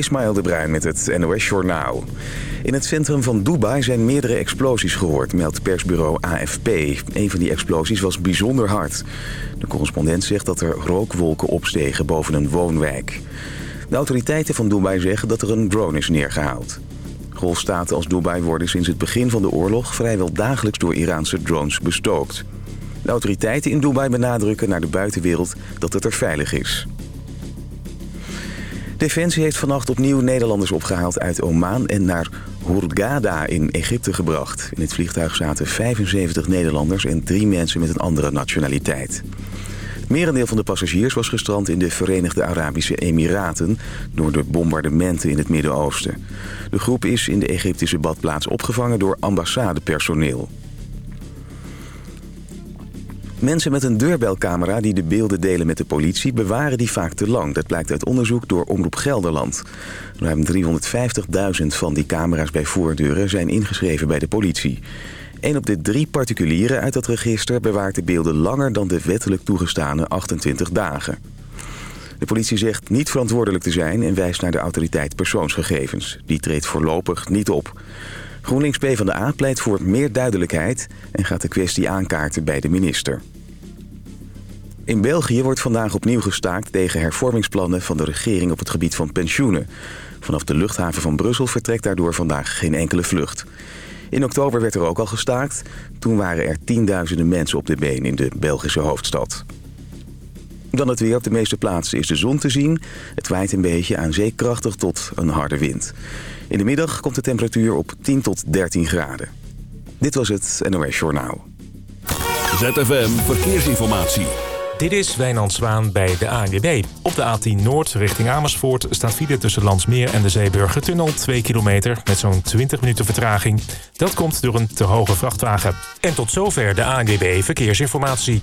Ismaël de Bruin met het NOS Journaal. In het centrum van Dubai zijn meerdere explosies gehoord, meldt persbureau AFP. Een van die explosies was bijzonder hard. De correspondent zegt dat er rookwolken opstegen boven een woonwijk. De autoriteiten van Dubai zeggen dat er een drone is neergehaald. Golfstaten als Dubai worden sinds het begin van de oorlog... vrijwel dagelijks door Iraanse drones bestookt. De autoriteiten in Dubai benadrukken naar de buitenwereld dat het er veilig is. Defensie heeft vannacht opnieuw Nederlanders opgehaald uit Oman en naar Hurghada in Egypte gebracht. In het vliegtuig zaten 75 Nederlanders en drie mensen met een andere nationaliteit. Het merendeel van de passagiers was gestrand in de Verenigde Arabische Emiraten... door de bombardementen in het Midden-Oosten. De groep is in de Egyptische badplaats opgevangen door ambassadepersoneel. Mensen met een deurbelcamera die de beelden delen met de politie... bewaren die vaak te lang. Dat blijkt uit onderzoek door Omroep Gelderland. Ruim 350.000 van die camera's bij voordeuren zijn ingeschreven bij de politie. Een op de drie particulieren uit dat register bewaart de beelden langer... dan de wettelijk toegestane 28 dagen. De politie zegt niet verantwoordelijk te zijn... en wijst naar de autoriteit persoonsgegevens. Die treedt voorlopig niet op. GroenLinks PvdA pleit voor meer duidelijkheid... en gaat de kwestie aankaarten bij de minister. In België wordt vandaag opnieuw gestaakt tegen hervormingsplannen van de regering op het gebied van pensioenen. Vanaf de luchthaven van Brussel vertrekt daardoor vandaag geen enkele vlucht. In oktober werd er ook al gestaakt. Toen waren er tienduizenden mensen op de been in de Belgische hoofdstad. Dan het weer. Op de meeste plaatsen is de zon te zien. Het waait een beetje aan zeekrachtig tot een harde wind. In de middag komt de temperatuur op 10 tot 13 graden. Dit was het NOS Journaal. ZFM Verkeersinformatie. Dit is Wijnand Zwaan bij de ANWB. Op de A10 Noord richting Amersfoort staat file tussen Landsmeer en de Zeeburgertunnel 2 kilometer met zo'n 20 minuten vertraging. Dat komt door een te hoge vrachtwagen. En tot zover de ANWB Verkeersinformatie.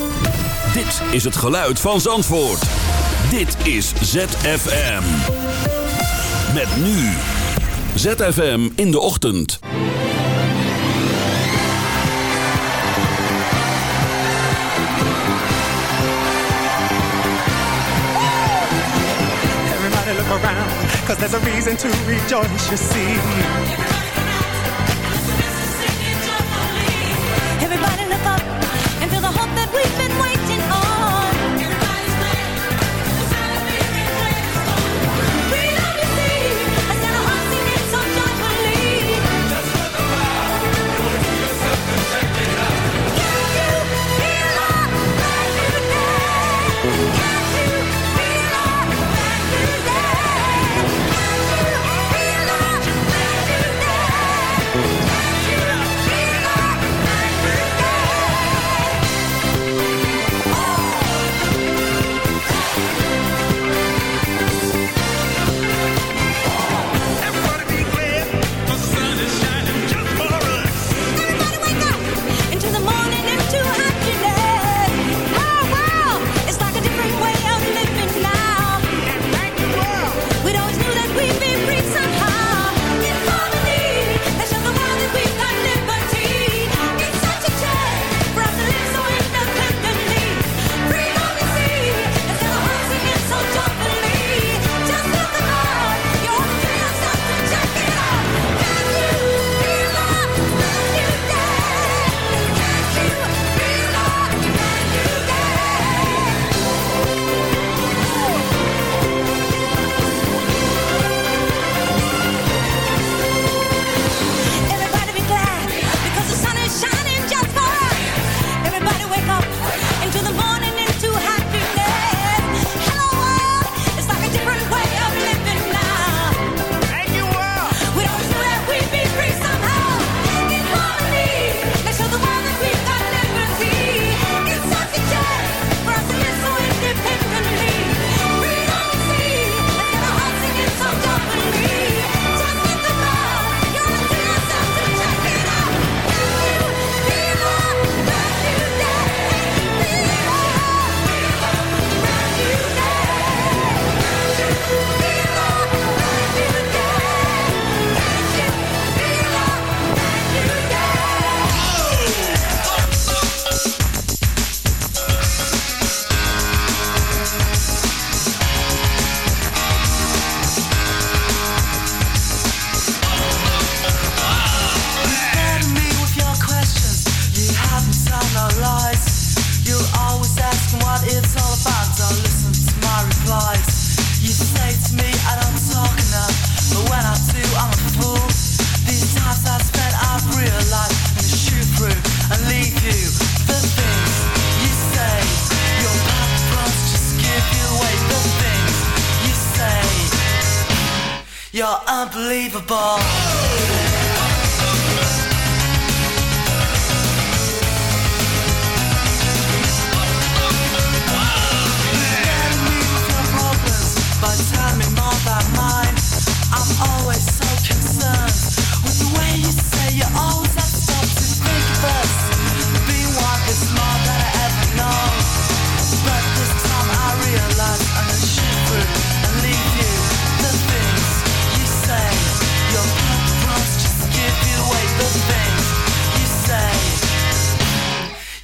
Dit is het geluid van Zandvoort. Dit is ZFM. Met nu. ZFM in de ochtend. Everybody look around, cause there's a reason to rejoice, you see. Unbelievable.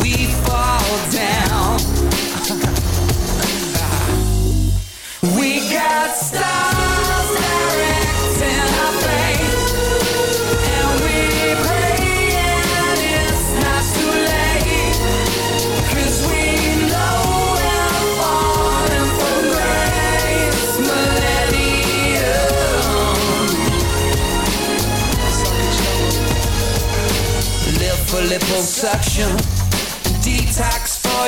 we fall down. We got stars directing our fate And we praying it's not too late 'Cause we know we're falling grace for liposuction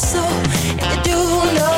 And you do know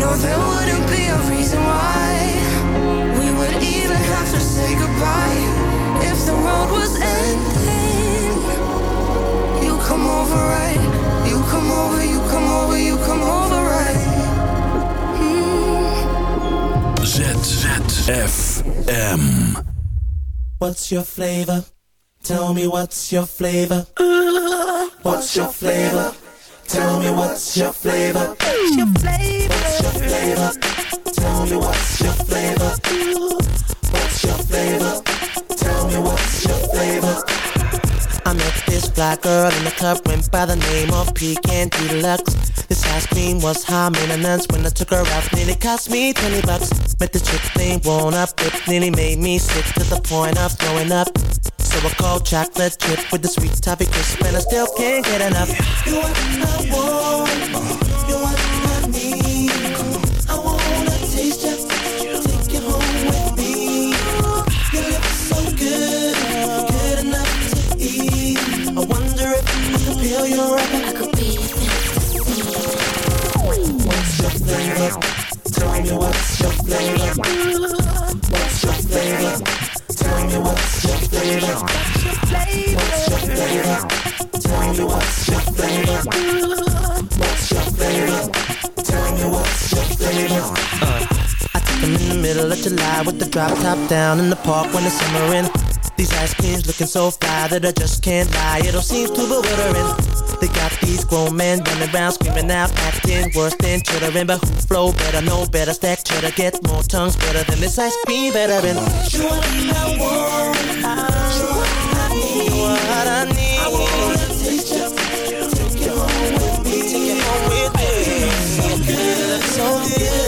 No, there wouldn't be a reason why we would even have to say goodbye. If the world was ending, you come over right. You come over, you come over, you come over right. ZFM. What's your flavor? Tell me what's your flavor? What's your flavor? Tell me what's your flavor? What's your flavor? Flavor? Tell me what's your flavor? What's your flavor? Tell me what's your flavor? I met this black girl in the club, went by the name of Pecan Deluxe. This ice cream was high maintenance when I took her out, nearly cost me 20 bucks. Met the chick named Won't Up, it nearly made me sick to the point of throwing up. So I called chocolate chip with the sweet toffee crisp, and I still can't get enough. You are one, you me what's your flavor? What's your flavor? Tell me what's your flavor? What's your flavor? Tell me what's your flavor? What's your flavor? Tell me what's your flavor? Uh, I took them in the middle of July with the drop top down in the park when it's summer in. These ice creams looking so fly that I just can't lie. It all seems too bewildering. They got these grown men running around screaming out, acting worse than chittering. But who flow better, know better, stack cheddar, get more tongues better than this ice cream veteran. You my one, you are my need. What I need. I wanna taste ya, take you home with me. Take it home with me. So good, so good.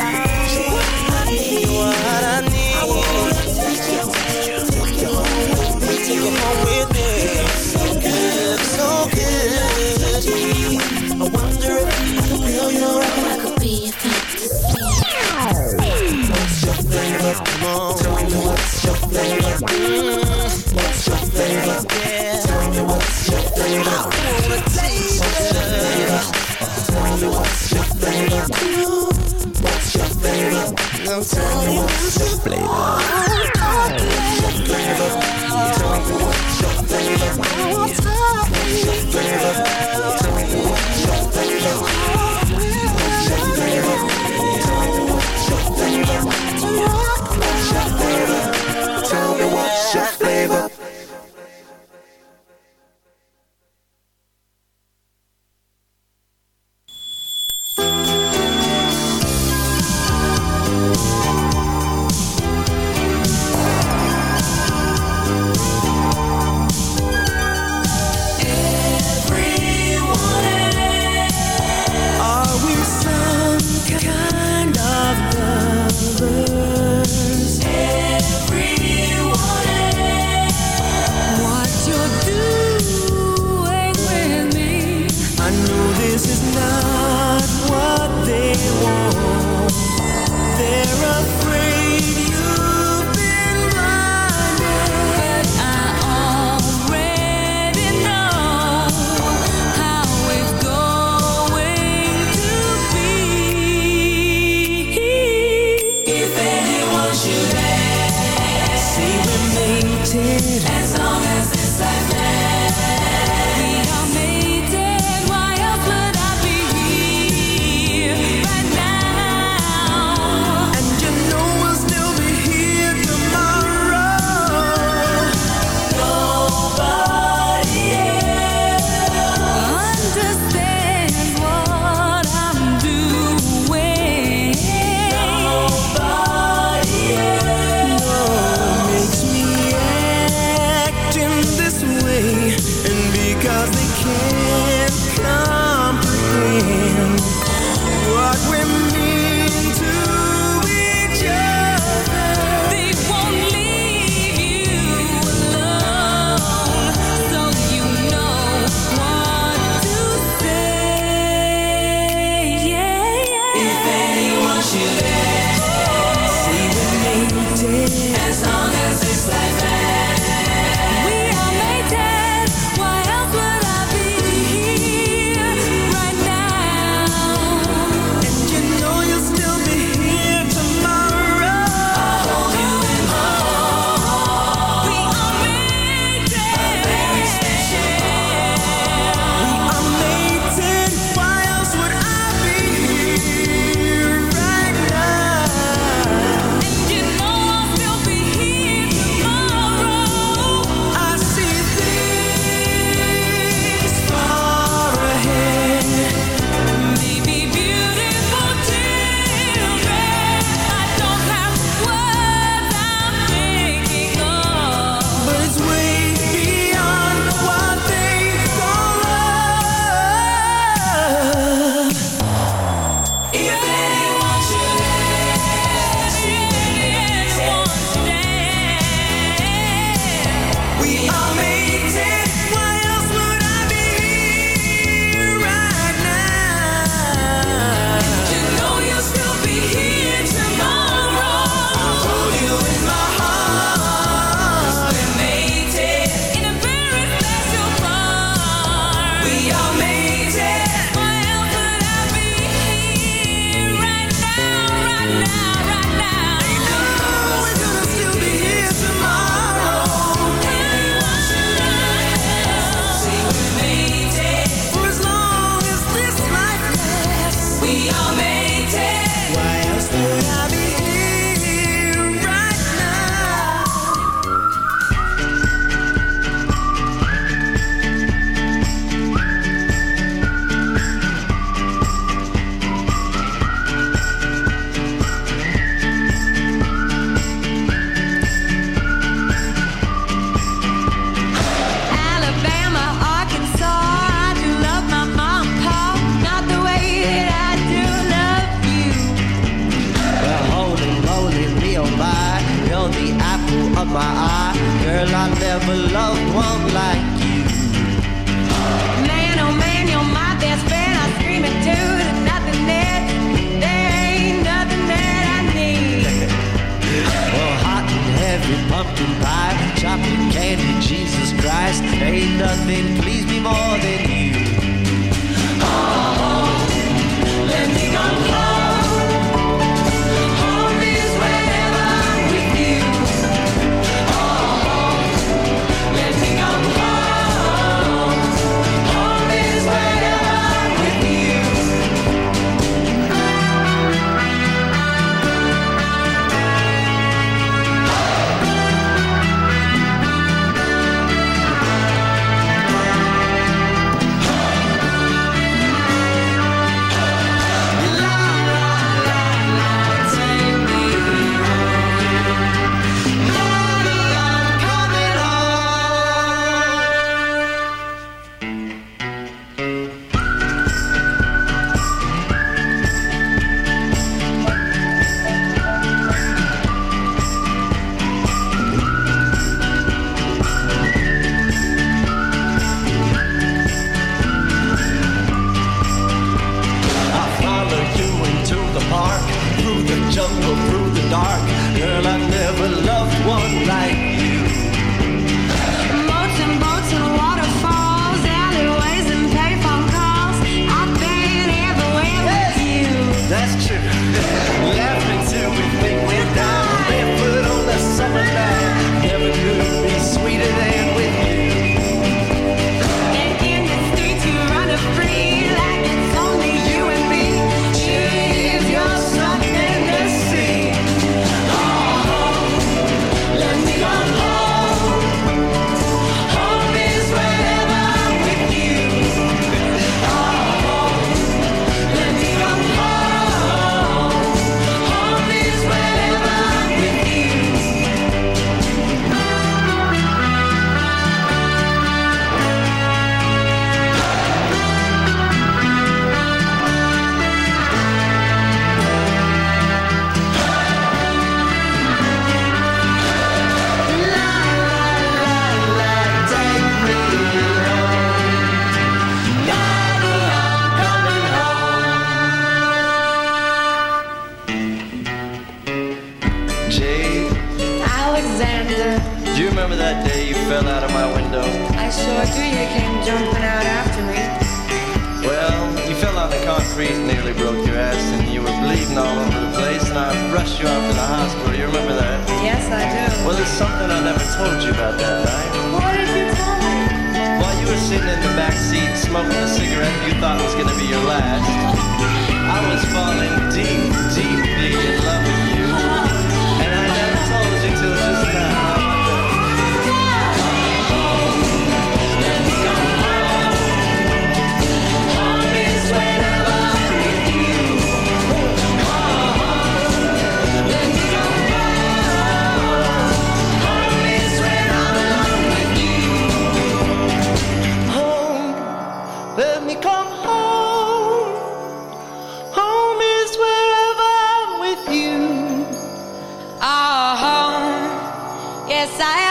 what's your? What's your? Yeah. Tell me what's your? I wanna taste it. Tell me what's your flavor? What's your flavor? Now tell me what's your. What's your? Tell me what's your? What's your? Tell me what's your? by. You're the apple of my eye. Girl, I never loved one like you. Man, oh man, you're my best friend. I'm it too. There's nothing there. There ain't nothing that I need. hot and heavy pumpkin pie, chocolate candy, Jesus Christ. Ain't nothing please me more than you. Oh, oh let me go. yes, I am.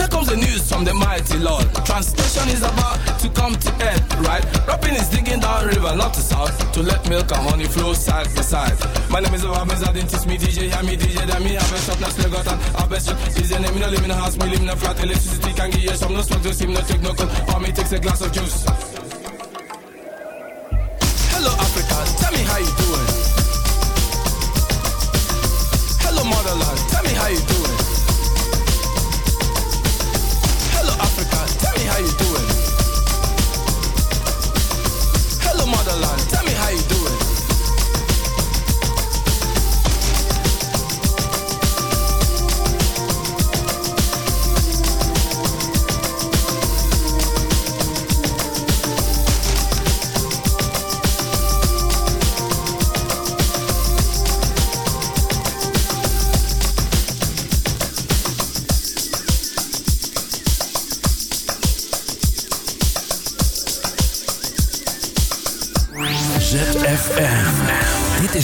Here comes the news from the mighty Lord. Translation is about to come to end, right? Rapping is digging down river, not to south, to let milk and honey flow side by side. My name is Obamiz, I didn't teach me DJ, hear me DJ, then me have a shop, now still got an have a shop. DJ name, me no live in a house, me live in a flat, electricity can give you some, no smoke, no steam, no take no cold, or me takes a glass of juice. Hello Africa, tell me how you doing. Hello motherland, tell me how you doing. You doing. Hello motherland,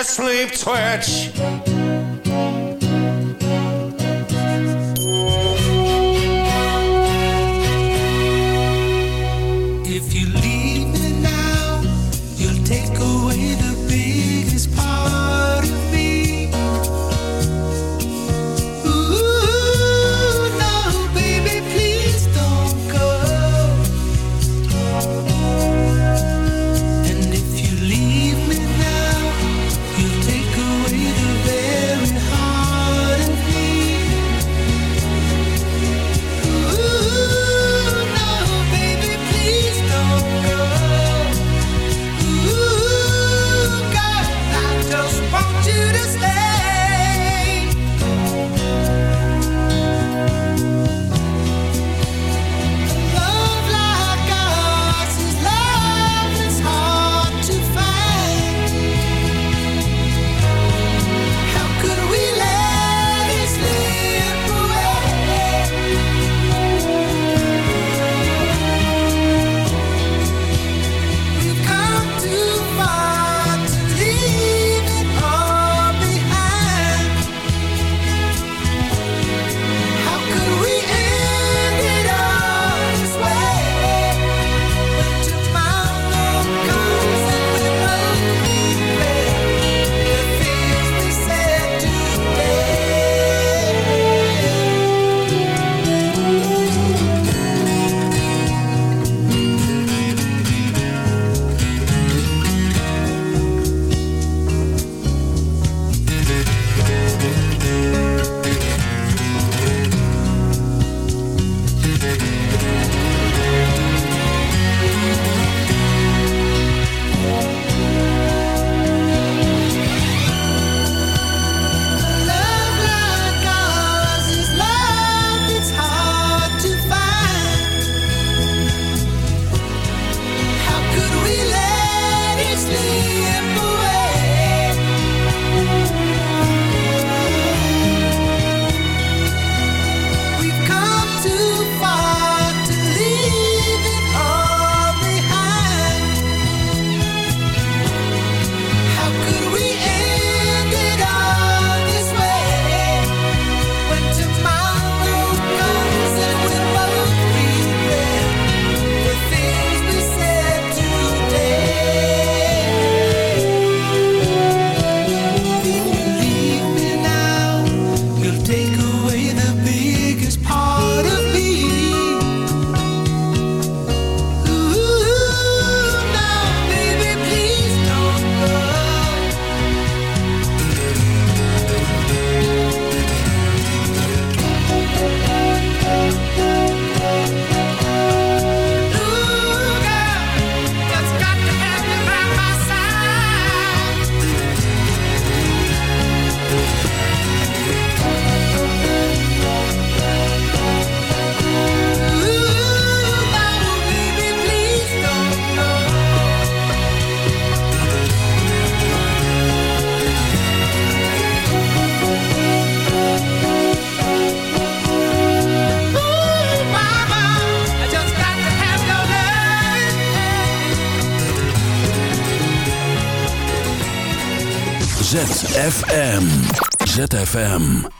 Like sleep twitch. ZFM. ZFM.